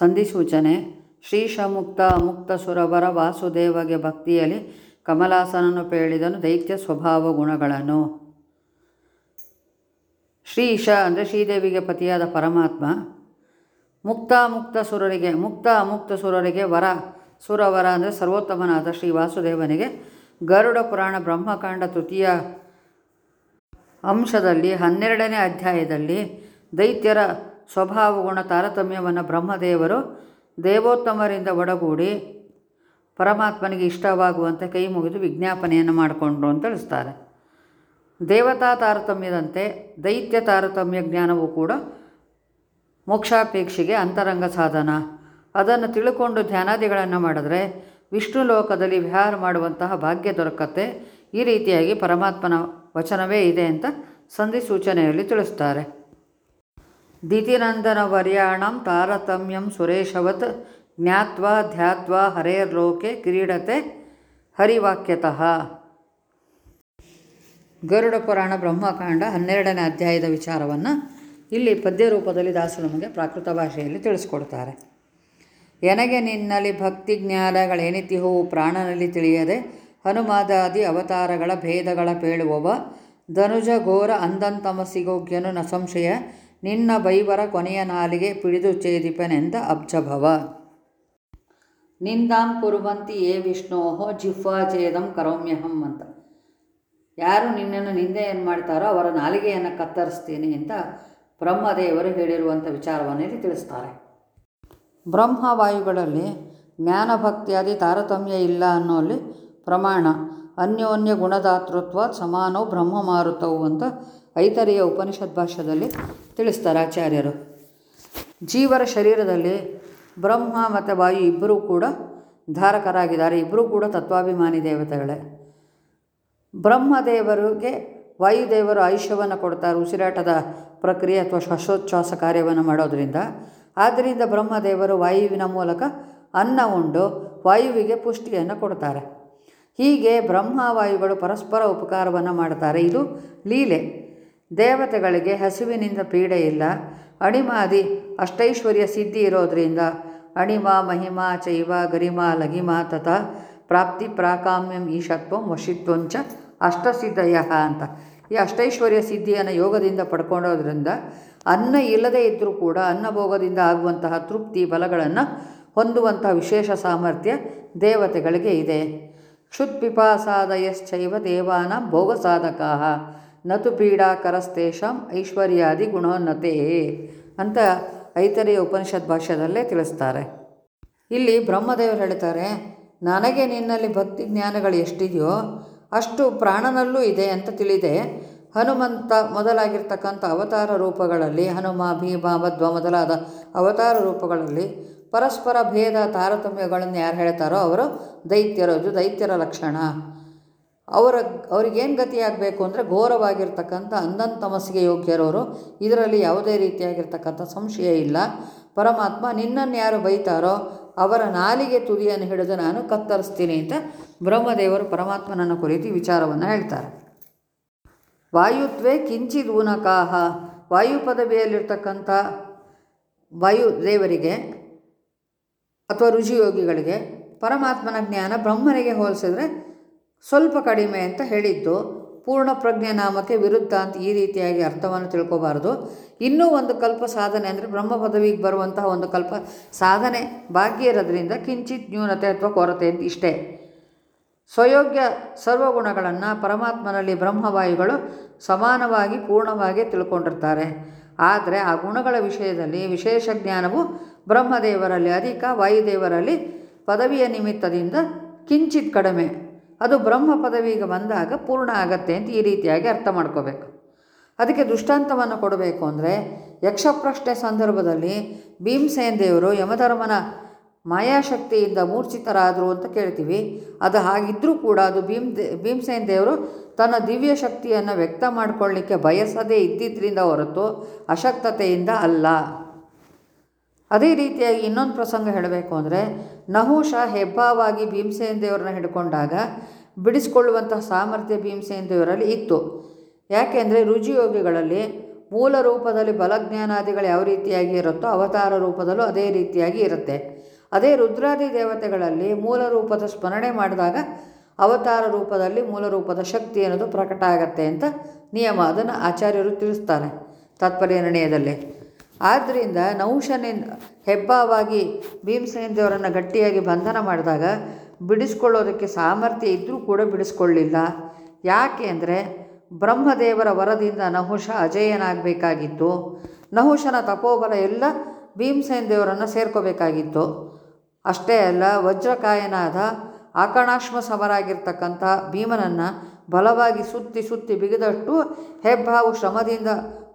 ಸಂಧಿ ಸೂಚನೆ ಶ್ರೀಶ ಮುಕ್ತ ಮುಕ್ತ ಸುರವರ ವಾಸುದೇವಗೆ ಭಕ್ತಿಯಲ್ಲಿ ಕಮಲಾಸನನ್ನು ಪೇಳಿದನು ದೈತ್ಯ ಸ್ವಭಾವ ಗುಣಗಳನ್ನು. ಶ್ರೀಶ ಅಂದರೆ ಶ್ರೀದೇವಿಗೆ ಪತಿಯಾದ ಪರಮಾತ್ಮ. ಮುಕ್ತ ಮುಕ್ತ ಸುರರಿಗೆ, ಮುಕ್ತ ಅಮುಕ್ತ ಸುರರಿಗೆ ವರ. ಸುರವರ ಅಂದರೆ ಸರ್ವೋತ್ತಮನಾದ ಶ್ರೀ ವಾಸುದೇವನಿಗೆ ಗರುಡ ಪುರಾಣ ಬ್ರಹ್ಮಕಾಂಡ ತೃತೀಯ ಅಂಶದಲ್ಲಿ ಹನ್ನೆರಡನೇ ಅಧ್ಯಾಯದಲ್ಲಿ ದೈತ್ಯರ ಸ್ವಭಾವ ಗುಣ ತಾರತಮ್ಯವನ್ನು ಬ್ರಹ್ಮದೇವರು ದೇವೋತ್ತಮರಿಂದ ಒಡಗೂಡಿ ಪರಮಾತ್ಮನಿಗೆ ಇಷ್ಟವಾಗುವಂತೆ ಕೈ ಮುಗಿದು ವಿಜ್ಞಾಪನೆಯನ್ನು ಮಾಡಿಕೊಂಡ್ರು ಅಂತ ತಿಳಿಸ್ತಾರೆ. ದೇವತಾ ತಾರತಮ್ಯದಂತೆ ದೈತ್ಯ ತಾರತಮ್ಯ ಜ್ಞಾನವೂ ಕೂಡ ಮೋಕ್ಷಾಪೇಕ್ಷೆಗೆ ಅಂತರಂಗ ಸಾಧನ. ಅದನ್ನು ತಿಳ್ಕೊಂಡು ಧ್ಯಾನಾದಿಗಳನ್ನು ಮಾಡಿದ್ರೆ ವಿಷ್ಣು ಲೋಕದಲ್ಲಿ ವಿಹಾರ ಮಾಡುವಂತಹ ಭಾಗ್ಯ ದೊರಕತ್ತೆ. ಈ ರೀತಿಯಾಗಿ ಪರಮಾತ್ಮನ ವಚನವೇ ಇದೆ ಅಂತ ಸಂಧಿ ಸೂಚನೆಯಲ್ಲಿ ತಿಳಿಸ್ತಾರೆ. ದಿತಿನಂದನ ವರ್ಯಾಣಂ ತಾರತಮ್ಯಂ ಸುರೇಶವತ್ ಜ್ಞಾತ್ವಾ ಧ್ಯಾತ್ವಾ ಹರೇರ್ಲೋಕೆ ಕ್ರೀಡತೆ ಹರಿವಾಕ್ಯತಃ. ಗರುಡ ಪುರಾಣ ಬ್ರಹ್ಮಕಾಂಡ ಹನ್ನೆರಡನೇ ಅಧ್ಯಾಯದ ವಿಚಾರವನ್ನು ಇಲ್ಲಿ ಪದ್ಯ ರೂಪದಲ್ಲಿ ದಾಸರು ನಮಗೆ ಪ್ರಾಕೃತ ಭಾಷೆಯಲ್ಲಿ ತಿಳಿಸ್ಕೊಡ್ತಾರೆ. ಎನಗೆ ನಿನ್ನಲ್ಲಿ ಭಕ್ತಿ ಜ್ಞಾನಗಳೇನಿತಿಹೋ ಪ್ರಾಣನಲ್ಲಿ ತಿಳಿಯದೆ ಹನುಮಾದಾದಿ ಅವತಾರಗಳ ಭೇದಗಳ ಪೇಳುವವ, ಧನುಜ ಘೋರ ಅಂಧಂತಮಸಿಗೋಗ್ಯನು ನ ಸಂಶಯ ನಿನ್ನ ಬೈವರ ಕೊನೆಯ ನಾಲಿಗೆ ಪಿಡಿದು ಛೇದಿಪನೆಂದ ಅಬ್ಜಭವ. ನಿಂದಾಂ ಕುರುವಂತಿ ಏ ವಿಷ್ಣೋಹೋ ಜಿಹ್ವಾ ಛೇದಂ ಕರೋಮ್ಯಹಂ ಅಂತ. ಯಾರು ನಿನ್ನನ್ನು ನಿಂದೆ ಏನು ಮಾಡ್ತಾರೋ ಅವರ ನಾಲಿಗೆಯನ್ನು ಕತ್ತರಿಸ್ತೀನಿ ಅಂತ ಬ್ರಹ್ಮದೇವರು ಹೇಳಿರುವಂಥ ವಿಚಾರವನ್ನು ಇಲ್ಲಿ ತಿಳಿಸ್ತಾರೆ. ಬ್ರಹ್ಮವಾಯುಗಳಲ್ಲಿ ಜ್ಞಾನಭಕ್ತಿಯಾದಿ ತಾರತಮ್ಯ ಇಲ್ಲ ಅನ್ನೋಲ್ಲಿ ಪ್ರಮಾಣ, ಅನ್ಯೋನ್ಯ ಗುಣದಾತೃತ್ವ ಸಮಾನೋ ಬ್ರಹ್ಮ ಮಾರುತವು ಅಂತ ಐತರಿಯ ಉಪನಿಷತ್ ಭಾಷ್ಯದಲ್ಲಿ ತಿಳಿಸ್ತಾರೆ ಆಚಾರ್ಯರು. ಜೀವರ ಶರೀರದಲ್ಲಿ ಬ್ರಹ್ಮ ಮತ್ತು ವಾಯು ಇಬ್ಬರೂ ಕೂಡ ಧಾರಕರಾಗಿದ್ದಾರೆ. ಇಬ್ಬರೂ ಕೂಡ ತತ್ವಾಭಿಮಾನಿ ದೇವತೆಗಳೇ. ಬ್ರಹ್ಮದೇವರಿಗೆ ವಾಯುದೇವರು ಆಯುಷ್ಯವನ್ನು ಕೊಡ್ತಾರೆ. ಉಸಿರಾಟದ ಪ್ರಕ್ರಿಯೆ ಅಥವಾ ಶ್ವಾಸೋಚ್ಛ್ವಾಸ ಕಾರ್ಯವನ್ನು ಮಾಡೋದರಿಂದ. ಆದ್ದರಿಂದ ಬ್ರಹ್ಮದೇವರು ವಾಯುವಿನ ಮೂಲಕ ಅನ್ನ ಉಂಡು ವಾಯುವಿಗೆ ಪುಷ್ಟಿಯನ್ನು ಕೊಡ್ತಾರೆ. ಹೀಗೆ ಬ್ರಹ್ಮ ವಾಯುಗಳು ಪರಸ್ಪರ ಉಪಕಾರವನ್ನು ಮಾಡ್ತಾರೆ. ಇದು ಲೀಲೆ. ದೇವತೆಗಳಿಗೆ ಹಸಿವಿನಿಂದ ಪೀಡೆ ಇಲ್ಲ. ಅಣಿಮಾದಿ ಅಷ್ಟೈಶ್ವರ್ಯ ಸಿದ್ಧಿ ಇರೋದ್ರಿಂದ ಅಣಿಮ, ಮಹಿಮಾ, ಚೈವ, ಗರಿಮಾ, ಲಗಿಮಾ ತತ ಪ್ರಾಪ್ತಿ ಪ್ರಾಕಾಮ್ಯಂ ಈಶತ್ವಂ ವಶಿತ್ವಂಚ ಅಷ್ಟಸಿದ್ಧಯ ಅಂತ. ಈ ಅಷ್ಟೈಶ್ವರ್ಯ ಸಿದ್ಧಿಯನ್ನು ಯೋಗದಿಂದ ಪಡ್ಕೊಂಡೋದ್ರಿಂದ ಅನ್ನ ಇಲ್ಲದೇ ಇದ್ದರೂ ಕೂಡ ಅನ್ನಭೋಗದಿಂದ ಆಗುವಂತಹ ತೃಪ್ತಿ ಬಲಗಳನ್ನು ಹೊಂದುವಂತಹ ವಿಶೇಷ ಸಾಮರ್ಥ್ಯ ದೇವತೆಗಳಿಗೆ ಇದೆ. ಕ್ಷುತ್ಪಿಪಾಸಾದಯಶ್ಚೈವ ದೇವಾನ ಭೋಗ ಸಾಧಕಾ ನತು ಪೀಡಾಕರಸ್ತೇಷಾಂ ಐಶ್ವರ್ಯಾದಿ ಗುಣೋನ್ನತೆ ಅಂತ ಐತರಿಯ ಉಪನಿಷತ್ ಭಾಷ್ಯದಲ್ಲೇ ತಿಳಿಸ್ತಾರೆ. ಇಲ್ಲಿ ಬ್ರಹ್ಮದೇವರು ಹೇಳ್ತಾರೆ, ನನಗೆ ನಿನ್ನಲ್ಲಿ ಭಕ್ತಿ ಜ್ಞಾನಗಳು ಎಷ್ಟಿದೆಯೋ ಅಷ್ಟು ಪ್ರಾಣನಲ್ಲೂ ಇದೆ ಅಂತ ತಿಳಿದೆ. ಹನುಮಂತ ಮೊದಲಾಗಿರ್ತಕ್ಕಂಥ ಅವತಾರ ರೂಪಗಳಲ್ಲಿ, ಹನುಮ, ಭೀಮ, ಮಧ್ವ ಮೊದಲಾದ ಅವತಾರ ರೂಪಗಳಲ್ಲಿ ಪರಸ್ಪರ ಭೇದ ತಾರತಮ್ಯಗಳನ್ನು ಯಾರು ಹೇಳ್ತಾರೋ ಅವರು ದೈತ್ಯರು, ಅದು ದೈತ್ಯರ ಲಕ್ಷಣ. ಅವರ, ಅವ್ರಿಗೇನು ಗತಿಯಾಗಬೇಕು ಅಂದರೆ ಘೋರವಾಗಿರ್ತಕ್ಕಂಥ ಅಂಧಂತಮಸ್ಸಿಗೆ ಯೋಗ್ಯರವರು, ಇದರಲ್ಲಿ ಯಾವುದೇ ರೀತಿಯಾಗಿರ್ತಕ್ಕಂಥ ಸಂಶಯ ಇಲ್ಲ. ಪರಮಾತ್ಮ, ನಿನ್ನನ್ನು ಯಾರು ಬೈತಾರೋ ಅವರ ನಾಲಿಗೆ ತುದಿಯನ್ನು ಹಿಡಿದು ನಾನು ಕತ್ತರಿಸ್ತೀನಿ ಅಂತ ಬ್ರಹ್ಮದೇವರು ಪರಮಾತ್ಮನನ್ನು ಕುರಿತು ವಿಚಾರವನ್ನು ಹೇಳ್ತಾರೆ. ವಾಯುತ್ವೇ ಕಿಂಚಿದ್ ಊನಕಾಹ ವಾಯು ಪದವಿಯಲ್ಲಿರ್ತಕ್ಕಂಥ ವಾಯುದೇವರಿಗೆ ಅಥವಾ ರುಜಿಯೋಗಿಗಳಿಗೆ ಪರಮಾತ್ಮನ ಜ್ಞಾನ ಬ್ರಹ್ಮನಿಗೆ ಹೋಲಿಸಿದ್ರೆ ಸ್ವಲ್ಪ ಕಡಿಮೆ ಅಂತ ಹೇಳಿದ್ದು. ಪೂರ್ಣ ಪ್ರಜ್ಞೆ ನಾಮಕ್ಕೆ ವಿರುದ್ಧ ಅಂತ ಈ ರೀತಿಯಾಗಿ ಅರ್ಥವನ್ನು ತಿಳ್ಕೋಬಾರ್ದು. ಇನ್ನೂ ಒಂದು ಕಲ್ಪ ಸಾಧನೆ ಅಂದರೆ ಬ್ರಹ್ಮ ಪದವಿಗೆ ಬರುವಂತಹ ಒಂದು ಕಲ್ಪ ಸಾಧನೆ ಭಾಗ್ಯ ಇರೋದ್ರಿಂದ ಕಿಂಚಿತ್ ನ್ಯೂನತೆ ಅಥವಾ ಕೊರತೆ ಅಂತ ಇಷ್ಟೇ. ಸ್ವಯೋಗ್ಯ ಸರ್ವಗುಣಗಳನ್ನು ಪರಮಾತ್ಮನಲ್ಲಿ ಬ್ರಹ್ಮವಾಯುಗಳು ಸಮಾನವಾಗಿ ಪೂರ್ಣವಾಗಿ ತಿಳ್ಕೊಂಡಿರ್ತಾರೆ. ಆದರೆ ಆ ಗುಣಗಳ ವಿಷಯದಲ್ಲಿ ವಿಶೇಷ ಜ್ಞಾನವು ಬ್ರಹ್ಮದೇವರಲ್ಲಿ ಅಧಿಕ ವಾಯುದೇವರಲ್ಲಿ ಪದವಿಯ ನಿಮಿತ್ತದಿಂದ ಕಿಂಚಿತ್ ಕಡಿಮೆ. ಅದು ಬ್ರಹ್ಮ ಪದವಿಗೆ ಬಂದಾಗ ಪೂರ್ಣ ಆಗತ್ತೆ ಅಂತ ಈ ರೀತಿಯಾಗಿ ಅರ್ಥ ಮಾಡ್ಕೋಬೇಕು. ಅದಕ್ಕೆ ದೃಷ್ಟಾಂತವನ್ನು ಕೊಡಬೇಕು ಅಂದರೆ ಯಕ್ಷಪ್ರಶ್ನೆ ಸಂದರ್ಭದಲ್ಲಿ ಭೀಮಸೇನ್ ದೇವರು ಯಮಧರ್ಮನ ಮಾಯಾಶಕ್ತಿಯಿಂದ ಮೂರ್ಛಿತರಾದರು ಅಂತ ಕೇಳ್ತೀವಿ. ಅದು ಹಾಗಿದ್ದರೂ ಕೂಡ ಅದು ಭೀಮ್ ಭೀಮಸೇನ್ ದೇವರು ತನ್ನ ದಿವ್ಯ ಶಕ್ತಿಯನ್ನು ವ್ಯಕ್ತ ಮಾಡಿಕೊಳ್ಳಿಕ್ಕೆ ಬಯಸದೇ ಇದ್ದಿದ್ದರಿಂದ ಹೊರತು ಅಶಕ್ತತೆಯಿಂದ ಅಲ್ಲ. ಅದೇ ರೀತಿಯಾಗಿ ಇನ್ನೊಂದು ಪ್ರಸಂಗ ಹೇಳಬೇಕು ಅಂದರೆ, ನಹುಷ ಹೆಬ್ಬಾವಾಗಿ ಭೀಮಸೇನ ದೇವರನ್ನ ಹಿಡ್ಕೊಂಡಾಗ ಬಿಡಿಸಿಕೊಳ್ಳುವಂತಹ ಸಾಮರ್ಥ್ಯ ಭೀಮಸೇನ ದೇವರಲ್ಲಿ ಇತ್ತು. ಯಾಕೆಂದರೆ ರುಜಿಯೋಗಿಗಳಲ್ಲಿ ಮೂಲ ರೂಪದಲ್ಲಿ ಬಲಜ್ಞಾನಾದಿಗಳು ಯಾವ ರೀತಿಯಾಗಿ ಇರುತ್ತೋ ಅವತಾರ ರೂಪದಲ್ಲೂ ಅದೇ ರೀತಿಯಾಗಿ ಇರುತ್ತೆ. ಅದೇ ರುದ್ರಾದಿ ದೇವತೆಗಳಲ್ಲಿ ಮೂಲ ರೂಪದ ಸ್ಮರಣೆ ಮಾಡಿದಾಗ ಅವತಾರ ರೂಪದಲ್ಲಿ ಮೂಲ ರೂಪದ ಶಕ್ತಿ ಅನ್ನೋದು ಪ್ರಕಟ ಆಗತ್ತೆ ಅಂತ ನಿಯಮ ಅದನ್ನು ಆಚಾರ್ಯರು ತಿಳಿಸ್ತಾರೆ. ತಾತ್ಪರ್ಯ ನಿರ್ಣಯದಲ್ಲಿ. ಆದ್ದರಿಂದ ನೌಶನಿಂದ ಹೆಬ್ಬಾವಾಗಿ ಭೀಮಸೇನ ದೇವರನ್ನು ಗಟ್ಟಿಯಾಗಿ ಬಂಧನ ಮಾಡಿದಾಗ ಬಿಡಿಸ್ಕೊಳ್ಳೋದಕ್ಕೆ ಸಾಮರ್ಥ್ಯ ಇದ್ದರೂ ಕೂಡ ಬಿಡಿಸ್ಕೊಳ್ಳಿಲ್ಲ. ಯಾಕೆ ಅಂದರೆ ಬ್ರಹ್ಮದೇವರ ವರದಿಂದ ನಹುಷ ಅಜೇಯನಾಗಬೇಕಾಗಿತ್ತು. ನಹುಷನ ತಪೋಬಲ ಎಲ್ಲ ಭೀಮಸೇನ ದೇವರನ್ನು ಸೇರ್ಕೋಬೇಕಾಗಿತ್ತು. ಅಷ್ಟೇ ಅಲ್ಲ ವಜ್ರಕಾಯನಾದ ಆಕಣಾಶ್ಮ ಸಮರಾಗಿರ್ತಕ್ಕಂಥ ಭೀಮನನ್ನು ಬಲವಾಗಿ ಸುತ್ತಿ ಸುತ್ತಿ ಬಿಗಿದಷ್ಟು ಹೆಬ್ಬಾವು ಶ್ರಮದಿಂದ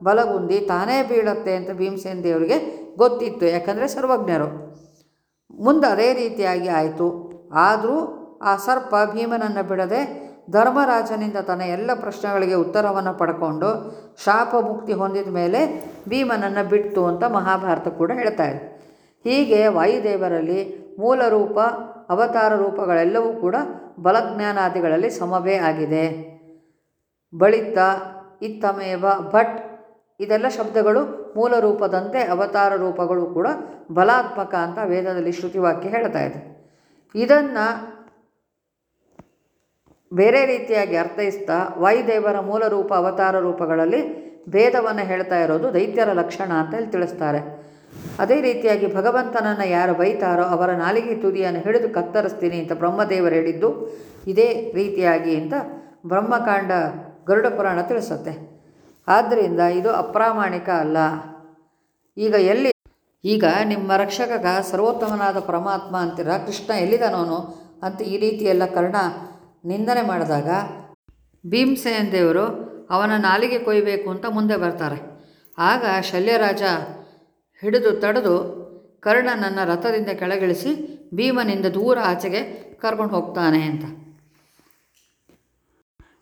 ಬಲಗುಂದಿ ತಾನೇ ಬೀಳತ್ತೆ ಅಂತ ಭೀಮಸೇನ ದೇವರಿಗೆ ಗೊತ್ತಿತ್ತು. ಯಾಕಂದರೆ ಸರ್ವಜ್ಞರು. ಮುಂದೆ ಅದೇ ರೀತಿಯಾಗಿ ಆಯಿತು. ಆದರೂ ಆ ಸರ್ಪ ಭೀಮನನ್ನು ಬಿಡದೆ ಧರ್ಮರಾಜನಿಂದ ತನ್ನ ಎಲ್ಲ ಪ್ರಶ್ನೆಗಳಿಗೆ ಉತ್ತರವನ್ನು ಪಡ್ಕೊಂಡು ಶಾಪ ಮುಕ್ತಿ ಹೊಂದಿದ ಮೇಲೆ ಭೀಮನನ್ನು ಬಿಟ್ಟು ಅಂತ ಮಹಾಭಾರತ ಕೂಡ ಹೇಳ್ತಾ ಇದೆ. ಹೀಗೆ ವಾಯುದೇವರಲ್ಲಿ ಮೂಲ ರೂಪ ಅವತಾರ ರೂಪಗಳೆಲ್ಲವೂ ಕೂಡ ಬಲಜ್ಞಾನಾದಿಗಳಲ್ಲಿ ಸಮವೇ ಆಗಿದೆ. ಬಳಿತ, ಇತ್ತಮೇವ, ಭಟ್ ಇದೆಲ್ಲ ಶಬ್ದಗಳು ಮೂಲ ರೂಪದಂತೆ ಅವತಾರ ರೂಪಗಳು ಕೂಡ ಬಲಾತ್ಮಕ ಅಂತ ವೇದದಲ್ಲಿ ಶ್ರುತಿವಾಕ್ಯ ಹೇಳ್ತಾ ಇದೆ. ಇದನ್ನು ಬೇರೆ ರೀತಿಯಾಗಿ ಅರ್ಥೈಸ್ತಾ ವಾಯುದೇವರ ಮೂಲ ರೂಪ ಅವತಾರ ರೂಪಗಳಲ್ಲಿ ಭೇದವನ್ನು ಹೇಳ್ತಾ ಇರೋದು ದೈತ್ಯರ ಲಕ್ಷಣ ಅಂತ ಹೇಳಿ ತಿಳಿಸ್ತಾರೆ. ಅದೇ ರೀತಿಯಾಗಿ ಭಗವಂತನನ್ನು ಯಾರು ಬೈತಾರೋ ಅವರ ನಾಲಿಗೆ ತುದಿಯನ್ನು ಹಿಡಿದು ಕತ್ತರಿಸ್ತೀನಿ ಅಂತ ಬ್ರಹ್ಮದೇವರು ಹೇಳಿದ್ದು, ಇದೇ ರೀತಿಯಾಗಿ ಅಂತ ಬ್ರಹ್ಮಕಾಂಡ ಗರುಡ ಪುರಾಣ ತಿಳಿಸುತ್ತೆ. ಆದ್ದರಿಂದ ಇದು ಅಪ್ರಾಮಾಣಿಕ ಅಲ್ಲ. ಈಗ ಎಲ್ಲಿ, ಈಗ ನಿಮ್ಮ ರಕ್ಷಕ ಸರ್ವೋತ್ತಮನಾದ ಪರಮಾತ್ಮ ಅಂತೀರ, ಕೃಷ್ಣ ಎಲ್ಲಿದ್ದಾನೋನು ಅಂತ ಈ ರೀತಿಯೆಲ್ಲ ಕರ್ಣ ನಿಂದನೆ ಮಾಡಿದಾಗ ಭೀಮಸೇನ ದೇವರು ಅವನ ನಾಲಿಗೆ ಕೊಯ್ಯಬೇಕು ಅಂತ ಮುಂದೆ ಬರ್ತಾರೆ. ಆಗ ಶಲ್ಯರಾಜ ಹಿಡಿದು ತಡೆದು ಕರ್ಣನನ್ನು ರಥದಿಂದ ಕೆಳಗಿಳಿಸಿ ಭೀಮನಿಂದ ದೂರ ಆಚೆಗೆ ಕರ್ಕೊಂಡು ಹೋಗ್ತಾನೆ ಅಂತ.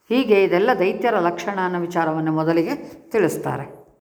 ಹೀಗೆ ಇದೆಲ್ಲ ದೈತ್ಯರ ಲಕ್ಷಣ ಅನ್ನೋ ವಿಚಾರವನ್ನು ಮೊದಲಿಗೆ ತಿಳಿಸ್ತಾರೆ.